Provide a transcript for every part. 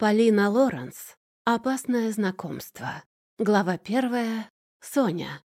Полина Лоренс. Опасное знакомство. Глава первая. Соня.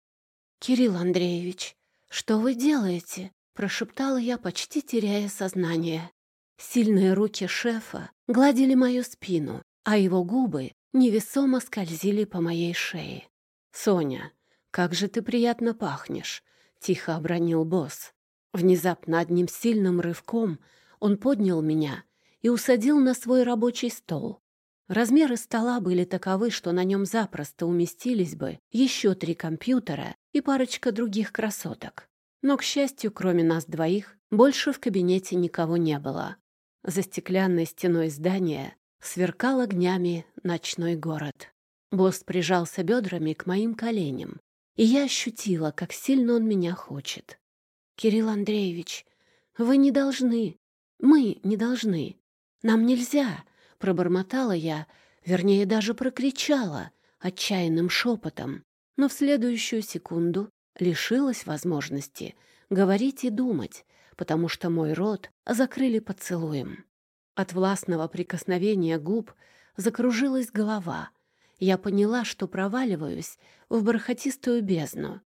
«Кирилл Андреевич, что вы делаете?» — прошептала я, почти теряя сознание. Сильные руки шефа гладили мою спину, а его губы невесомо скользили по моей шее. «Соня, как же ты приятно пахнешь!» — тихо обронил босс. Внезапно одним сильным рывком он поднял меня и усадил на свой рабочий стол. Размеры стола были таковы, что на нем запросто уместились бы еще три компьютера и парочка других красоток. Но, к счастью, кроме нас двоих, больше в кабинете никого не было. За стеклянной стеной здания сверкал огнями ночной город. Босс прижался бедрами к моим коленям, и я ощутила, как сильно он меня хочет. «Кирилл Андреевич, вы не должны, мы не должны. Нам нельзя, пробормотала я, вернее, даже прокричала отчаянным шепотом, но в следующую секунду лишилась возможности говорить и думать, потому что мой рот закрыли поцелуем. От властного прикосновения губ закружилась голова. Я поняла, что проваливаюсь в бархатистую бездну.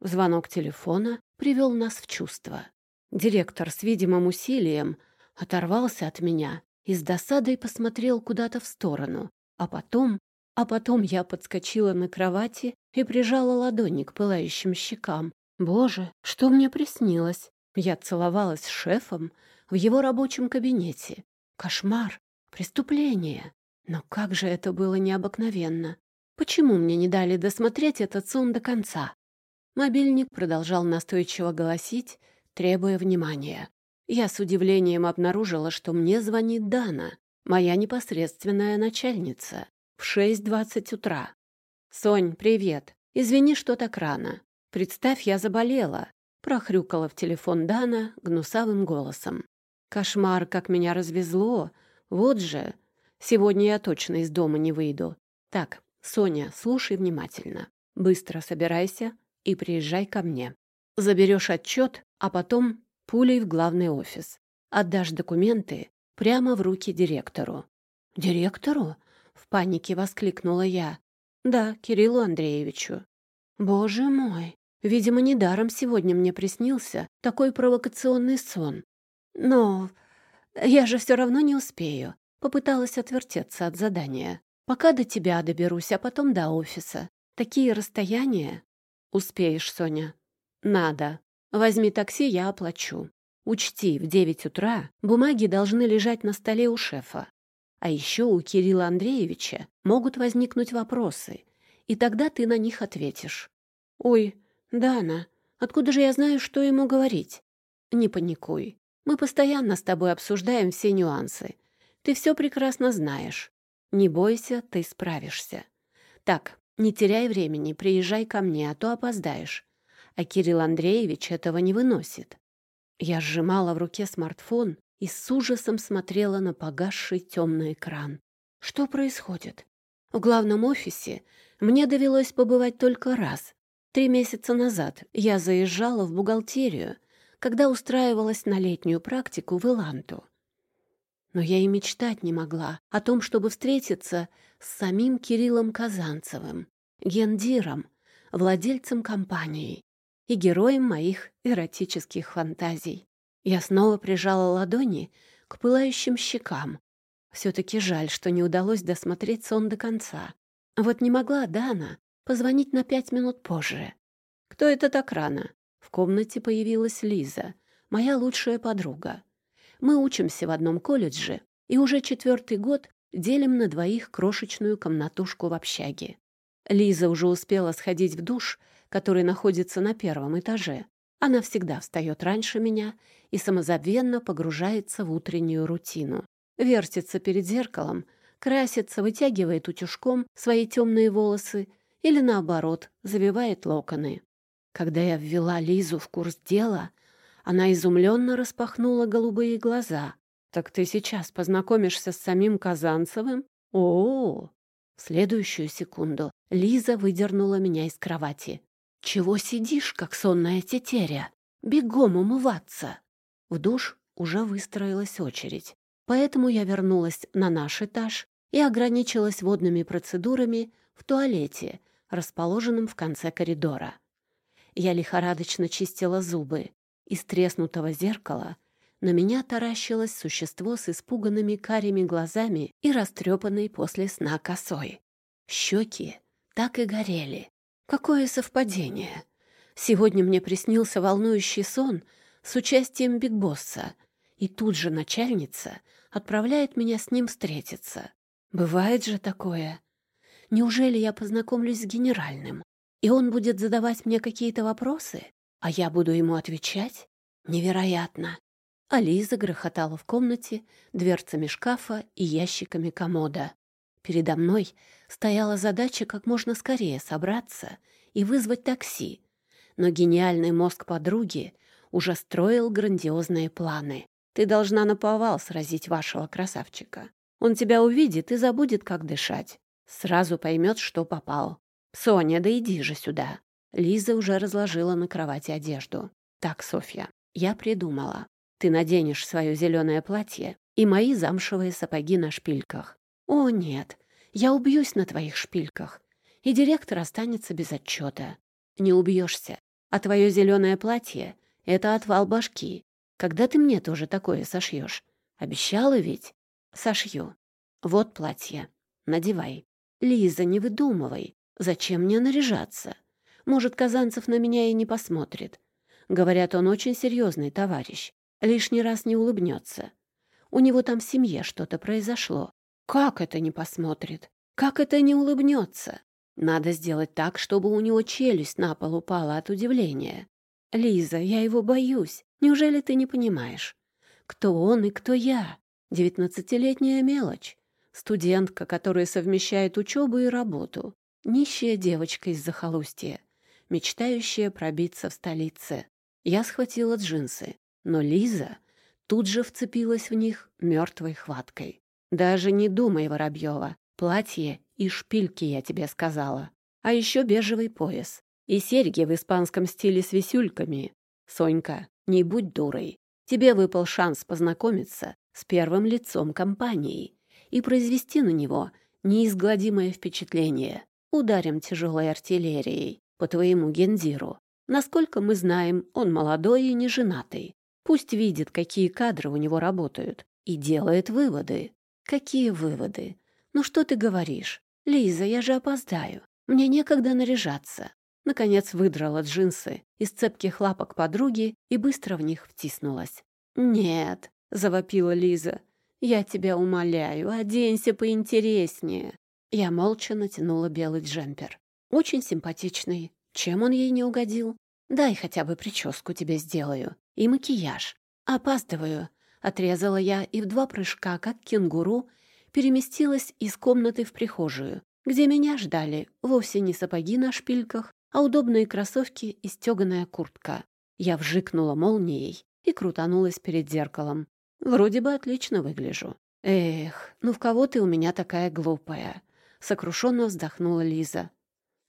Звонок телефона привел нас в чувство. Директор с видимым усилием оторвался от меня и с досадой посмотрел куда-то в сторону, а потом... А потом я подскочила на кровати и прижала ладони к пылающим щекам. Боже, что мне приснилось? Я целовалась с шефом в его рабочем кабинете. Кошмар, преступление. Но как же это было необыкновенно. Почему мне не дали досмотреть этот сон до конца? Мобильник продолжал настойчиво голосить, требуя внимания. Я с удивлением обнаружила, что мне звонит Дана, моя непосредственная начальница, в 6.20 утра. «Сонь, привет. Извини, что так рано. Представь, я заболела», — прохрюкала в телефон Дана гнусавым голосом. «Кошмар, как меня развезло. Вот же. Сегодня я точно из дома не выйду. Так, Соня, слушай внимательно. Быстро собирайся и приезжай ко мне. Заберешь отчет, а потом пулей в главный офис. Отдашь документы прямо в руки директору». «Директору?» — в панике воскликнула я. «Да, Кириллу Андреевичу». «Боже мой! Видимо, недаром сегодня мне приснился такой провокационный сон. Но я же все равно не успею». Попыталась отвертеться от задания. «Пока до тебя доберусь, а потом до офиса. Такие расстояния». «Успеешь, Соня». «Надо. Возьми такси, я оплачу. Учти, в девять утра бумаги должны лежать на столе у шефа. А еще у Кирилла Андреевича могут возникнуть вопросы, и тогда ты на них ответишь. «Ой, Дана, откуда же я знаю, что ему говорить?» «Не паникуй. Мы постоянно с тобой обсуждаем все нюансы. Ты все прекрасно знаешь. Не бойся, ты справишься. Так, не теряй времени, приезжай ко мне, а то опоздаешь а Кирилл Андреевич этого не выносит. Я сжимала в руке смартфон и с ужасом смотрела на погасший темный экран. Что происходит? В главном офисе мне довелось побывать только раз. Три месяца назад я заезжала в бухгалтерию, когда устраивалась на летнюю практику в Иланту. Но я и мечтать не могла о том, чтобы встретиться с самим Кириллом Казанцевым, гендиром, владельцем компании и героем моих эротических фантазий. Я снова прижала ладони к пылающим щекам. Все-таки жаль, что не удалось досмотреть сон до конца. Вот не могла Дана позвонить на пять минут позже. Кто это так рано? В комнате появилась Лиза, моя лучшая подруга. Мы учимся в одном колледже и уже четвертый год делим на двоих крошечную комнатушку в общаге. Лиза уже успела сходить в душ который находится на первом этаже. Она всегда встает раньше меня и самозабвенно погружается в утреннюю рутину. Вертится перед зеркалом, красится, вытягивает утюжком свои темные волосы или, наоборот, завивает локоны. Когда я ввела Лизу в курс дела, она изумленно распахнула голубые глаза. «Так ты сейчас познакомишься с самим Казанцевым? О, -о, -о В следующую секунду Лиза выдернула меня из кровати. «Чего сидишь, как сонная тетеря? Бегом умываться!» В душ уже выстроилась очередь, поэтому я вернулась на наш этаж и ограничилась водными процедурами в туалете, расположенном в конце коридора. Я лихорадочно чистила зубы. Из треснутого зеркала на меня таращилось существо с испуганными карими глазами и растрепанной после сна косой. Щеки так и горели. Какое совпадение! Сегодня мне приснился волнующий сон с участием Биг Босса, и тут же начальница отправляет меня с ним встретиться. Бывает же такое. Неужели я познакомлюсь с генеральным, и он будет задавать мне какие-то вопросы, а я буду ему отвечать? Невероятно. А грохотала в комнате дверцами шкафа и ящиками комода. Передо мной стояла задача как можно скорее собраться и вызвать такси, но гениальный мозг подруги уже строил грандиозные планы. Ты должна наповал сразить вашего красавчика. Он тебя увидит и забудет, как дышать. Сразу поймет, что попал. Соня, да иди же сюда. Лиза уже разложила на кровати одежду. Так, Софья, я придумала. Ты наденешь свое зеленое платье и мои замшевые сапоги на шпильках. О, нет, я убьюсь на твоих шпильках, и директор останется без отчета. Не убьешься, а твое зеленое платье — это отвал башки. Когда ты мне тоже такое сошьешь? Обещала ведь? Сошью. Вот платье. Надевай. Лиза, не выдумывай. Зачем мне наряжаться? Может, Казанцев на меня и не посмотрит. Говорят, он очень серьезный товарищ. Лишний раз не улыбнется. У него там в семье что-то произошло. Как это не посмотрит? Как это не улыбнется? Надо сделать так, чтобы у него челюсть на пол упала от удивления. Лиза, я его боюсь. Неужели ты не понимаешь? Кто он и кто я? Девятнадцатилетняя мелочь. Студентка, которая совмещает учебу и работу. Нищая девочка из захолустья, мечтающая пробиться в столице. Я схватила джинсы, но Лиза тут же вцепилась в них мертвой хваткой. «Даже не думай, Воробьева. Платье и шпильки, я тебе сказала. А еще бежевый пояс. И серьги в испанском стиле с висюльками. Сонька, не будь дурой. Тебе выпал шанс познакомиться с первым лицом компании и произвести на него неизгладимое впечатление. Ударим тяжелой артиллерией по твоему гендиру. Насколько мы знаем, он молодой и неженатый. Пусть видит, какие кадры у него работают, и делает выводы. Какие выводы? Ну что ты говоришь? Лиза, я же опоздаю. Мне некогда наряжаться. Наконец выдрала джинсы из цепких лапок подруги и быстро в них втиснулась. «Нет», — завопила Лиза, — «я тебя умоляю, оденься поинтереснее». Я молча натянула белый джемпер. Очень симпатичный. Чем он ей не угодил? Дай хотя бы прическу тебе сделаю. И макияж. Опаздываю. Отрезала я и в два прыжка, как кенгуру, переместилась из комнаты в прихожую, где меня ждали вовсе не сапоги на шпильках, а удобные кроссовки и стеганая куртка. Я вжикнула молнией и крутанулась перед зеркалом. Вроде бы отлично выгляжу. Эх, ну в кого ты у меня такая глупая? Сокрушенно вздохнула Лиза.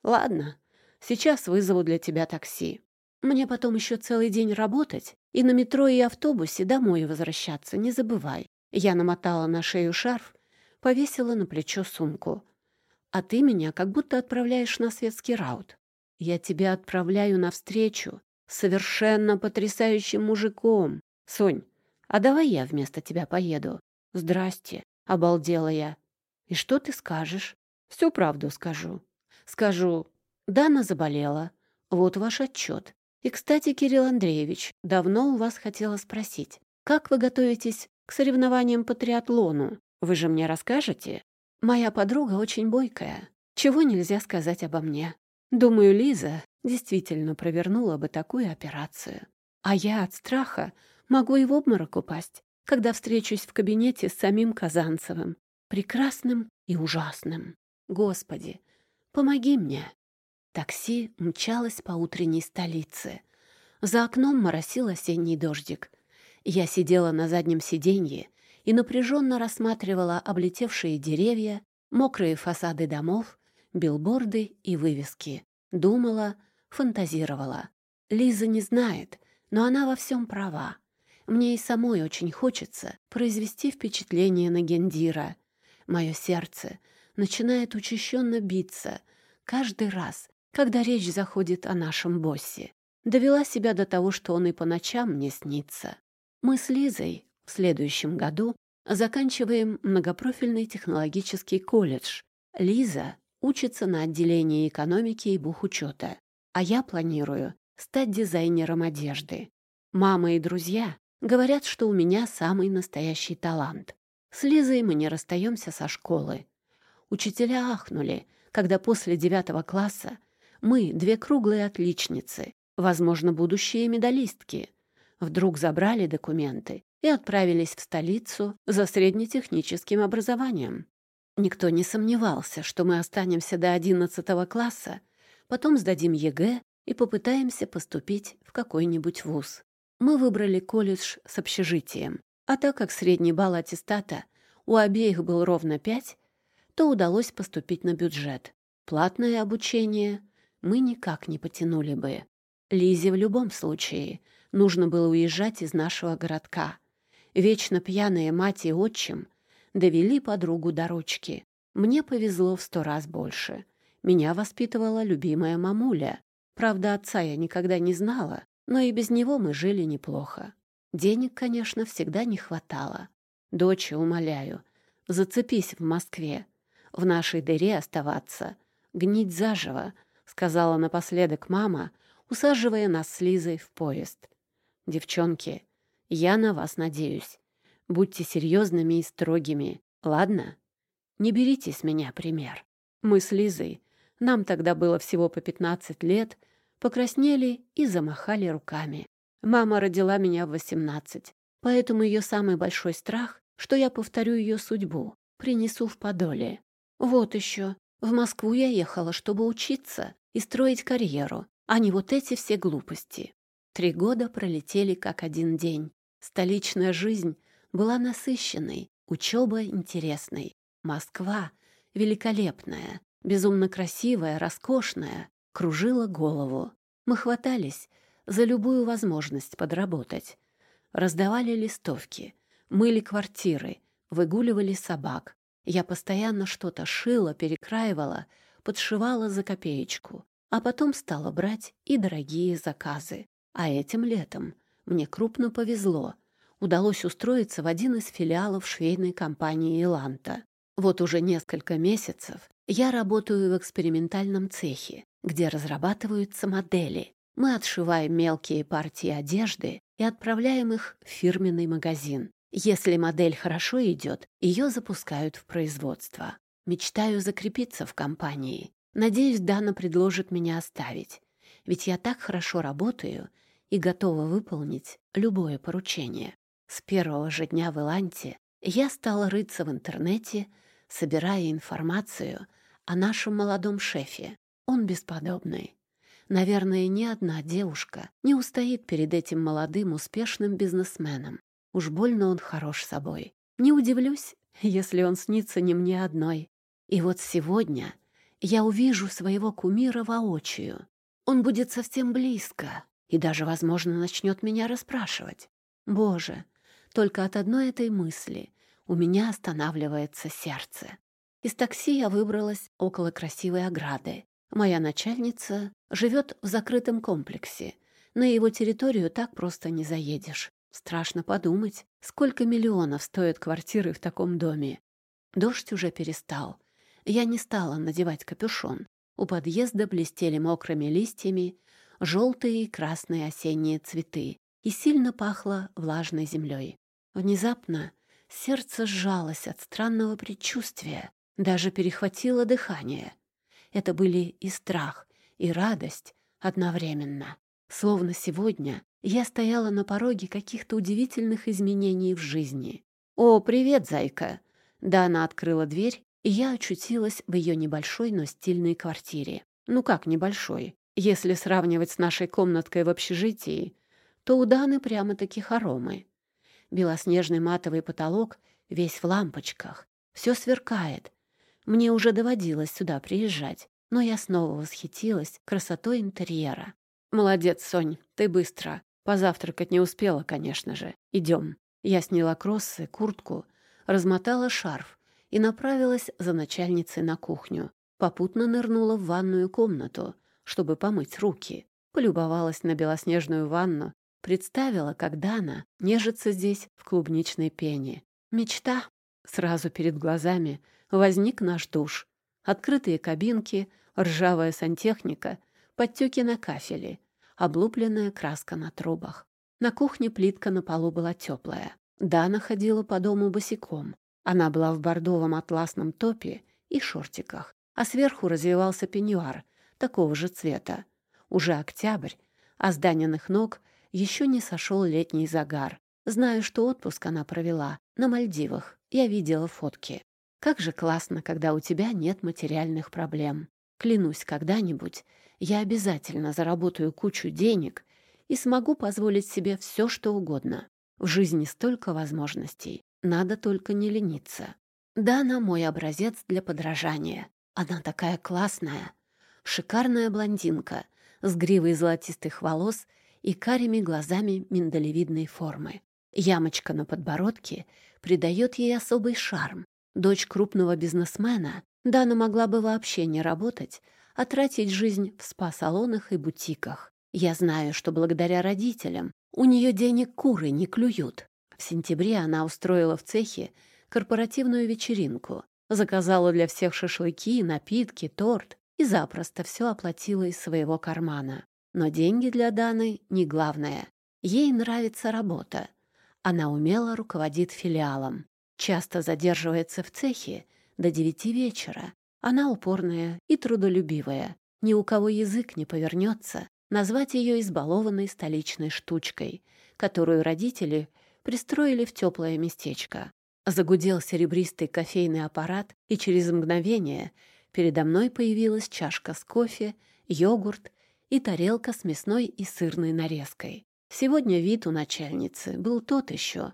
Ладно, сейчас вызову для тебя такси. Мне потом еще целый день работать, и на метро и автобусе домой возвращаться не забывай. Я намотала на шею шарф, повесила на плечо сумку. А ты меня как будто отправляешь на светский раут. Я тебя отправляю навстречу с совершенно потрясающим мужиком. Сонь, а давай я вместо тебя поеду. Здрасте, обалдела я. И что ты скажешь? Всю правду скажу. Скажу, Дана заболела. Вот ваш отчет. И, кстати, Кирилл Андреевич, давно у вас хотела спросить, как вы готовитесь к соревнованиям по триатлону? Вы же мне расскажете? Моя подруга очень бойкая. Чего нельзя сказать обо мне? Думаю, Лиза действительно провернула бы такую операцию. А я от страха могу и в обморок упасть, когда встречусь в кабинете с самим Казанцевым. Прекрасным и ужасным. Господи, помоги мне. Такси мчалось по утренней столице. За окном моросил осенний дождик. Я сидела на заднем сиденье и напряженно рассматривала облетевшие деревья, мокрые фасады домов билборды и вывески. Думала, фантазировала. Лиза не знает, но она во всем права. Мне и самой очень хочется произвести впечатление на Гендира. Мое сердце начинает учащенно биться каждый раз, когда речь заходит о нашем боссе. Довела себя до того, что он и по ночам мне снится. Мы с Лизой в следующем году заканчиваем многопрофильный технологический колледж. Лиза учится на отделении экономики и бухучета, а я планирую стать дизайнером одежды. Мама и друзья говорят, что у меня самый настоящий талант. С Лизой мы не расстаемся со школы. Учителя ахнули, когда после девятого класса мы, две круглые отличницы, возможно, будущие медалистки, вдруг забрали документы и отправились в столицу за среднетехническим образованием. Никто не сомневался, что мы останемся до одиннадцатого класса, потом сдадим ЕГЭ и попытаемся поступить в какой-нибудь вуз. Мы выбрали колледж с общежитием, а так как средний балл аттестата у обеих был ровно пять, то удалось поступить на бюджет. Платное обучение мы никак не потянули бы. Лизе в любом случае нужно было уезжать из нашего городка. Вечно пьяные мать и отчим довели подругу до ручки. Мне повезло в сто раз больше. Меня воспитывала любимая мамуля. Правда, отца я никогда не знала, но и без него мы жили неплохо. Денег, конечно, всегда не хватало. Дочь, умоляю, зацепись в Москве. В нашей дыре оставаться. Гнить заживо, сказала напоследок мама, усаживая нас с Лизой в поезд. Девчонки, я на вас надеюсь. Будьте серьезными и строгими, ладно? Не берите с меня пример. Мы с Лизой, нам тогда было всего по пятнадцать лет, покраснели и замахали руками. Мама родила меня в восемнадцать, поэтому ее самый большой страх, что я повторю ее судьбу, принесу в подоле. Вот еще. В Москву я ехала, чтобы учиться и строить карьеру, а не вот эти все глупости. Три года пролетели как один день. Столичная жизнь была насыщенной, учеба интересной. Москва великолепная, безумно красивая, роскошная, кружила голову. Мы хватались за любую возможность подработать. Раздавали листовки, мыли квартиры, выгуливали собак. Я постоянно что-то шила, перекраивала, подшивала за копеечку, а потом стала брать и дорогие заказы. А этим летом мне крупно повезло. Удалось устроиться в один из филиалов швейной компании «Иланта». Вот уже несколько месяцев я работаю в экспериментальном цехе, где разрабатываются модели. Мы отшиваем мелкие партии одежды и отправляем их в фирменный магазин. Если модель хорошо идет, ее запускают в производство. Мечтаю закрепиться в компании. Надеюсь, Дана предложит меня оставить. Ведь я так хорошо работаю и готова выполнить любое поручение. С первого же дня в Иланте я стала рыться в интернете, собирая информацию о нашем молодом шефе. Он бесподобный. Наверное, ни одна девушка не устоит перед этим молодым успешным бизнесменом. Уж больно он хорош собой. Не удивлюсь, если он снится не мне одной. И вот сегодня я увижу своего кумира воочию. Он будет совсем близко и даже, возможно, начнет меня расспрашивать. Боже, только от одной этой мысли у меня останавливается сердце. Из такси я выбралась около красивой ограды. Моя начальница живет в закрытом комплексе. На его территорию так просто не заедешь. Страшно подумать, сколько миллионов стоят квартиры в таком доме. Дождь уже перестал, я не стала надевать капюшон. У подъезда блестели мокрыми листьями желтые и красные осенние цветы и сильно пахло влажной землей. Внезапно сердце сжалось от странного предчувствия, даже перехватило дыхание. Это были и страх, и радость одновременно. Словно сегодня я стояла на пороге каких-то удивительных изменений в жизни. «О, привет, зайка!» Да, она открыла дверь и я очутилась в ее небольшой, но стильной квартире. Ну как небольшой? Если сравнивать с нашей комнаткой в общежитии, то у Даны прямо-таки хоромы. Белоснежный матовый потолок весь в лампочках. Все сверкает. Мне уже доводилось сюда приезжать, но я снова восхитилась красотой интерьера. «Молодец, Сонь, ты быстро. Позавтракать не успела, конечно же. Идем». Я сняла кроссы, куртку, размотала шарф и направилась за начальницей на кухню. Попутно нырнула в ванную комнату, чтобы помыть руки. Полюбовалась на белоснежную ванну, представила, как Дана нежится здесь в клубничной пене. Мечта. Сразу перед глазами возник наш душ. Открытые кабинки, ржавая сантехника, подтеки на кафеле, облупленная краска на трубах. На кухне плитка на полу была теплая. Дана ходила по дому босиком. Она была в бордовом атласном топе и шортиках, а сверху развивался пеньюар такого же цвета. Уже октябрь, а с Даниных ног еще не сошел летний загар. Знаю, что отпуск она провела на Мальдивах. Я видела фотки. Как же классно, когда у тебя нет материальных проблем. Клянусь, когда-нибудь я обязательно заработаю кучу денег и смогу позволить себе все, что угодно. В жизни столько возможностей. Надо только не лениться. Да, она мой образец для подражания. Она такая классная. Шикарная блондинка с гривой золотистых волос и карими глазами миндалевидной формы. Ямочка на подбородке придает ей особый шарм. Дочь крупного бизнесмена, Дана могла бы вообще не работать, а тратить жизнь в спа-салонах и бутиках. Я знаю, что благодаря родителям у нее денег куры не клюют. В сентябре она устроила в цехе корпоративную вечеринку, заказала для всех шашлыки, напитки, торт и запросто все оплатила из своего кармана. Но деньги для Даны не главное. Ей нравится работа. Она умело руководит филиалом, часто задерживается в цехе до девяти вечера. Она упорная и трудолюбивая. Ни у кого язык не повернется назвать ее избалованной столичной штучкой, которую родители пристроили в теплое местечко. Загудел серебристый кофейный аппарат, и через мгновение передо мной появилась чашка с кофе, йогурт и тарелка с мясной и сырной нарезкой. Сегодня вид у начальницы был тот еще.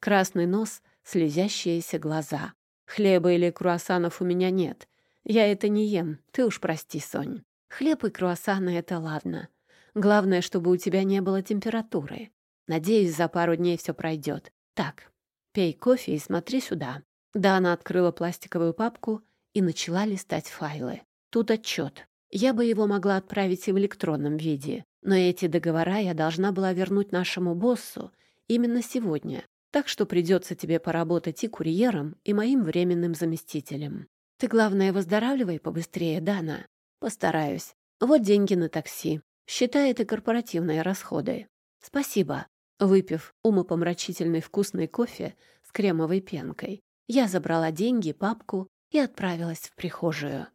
Красный нос, слезящиеся глаза. Хлеба или круассанов у меня нет. Я это не ем, ты уж прости, Сонь. Хлеб и круассаны — это ладно. Главное, чтобы у тебя не было температуры. Надеюсь, за пару дней все пройдет. Так, пей кофе и смотри сюда. Да, она открыла пластиковую папку и начала листать файлы. Тут отчет. Я бы его могла отправить и в электронном виде, но эти договора я должна была вернуть нашему боссу именно сегодня, так что придется тебе поработать и курьером, и моим временным заместителем. Ты, главное, выздоравливай побыстрее, Дана. Постараюсь. Вот деньги на такси. Считай это корпоративные расходы. Спасибо. Выпив умопомрачительный вкусный кофе с кремовой пенкой, я забрала деньги, папку и отправилась в прихожую.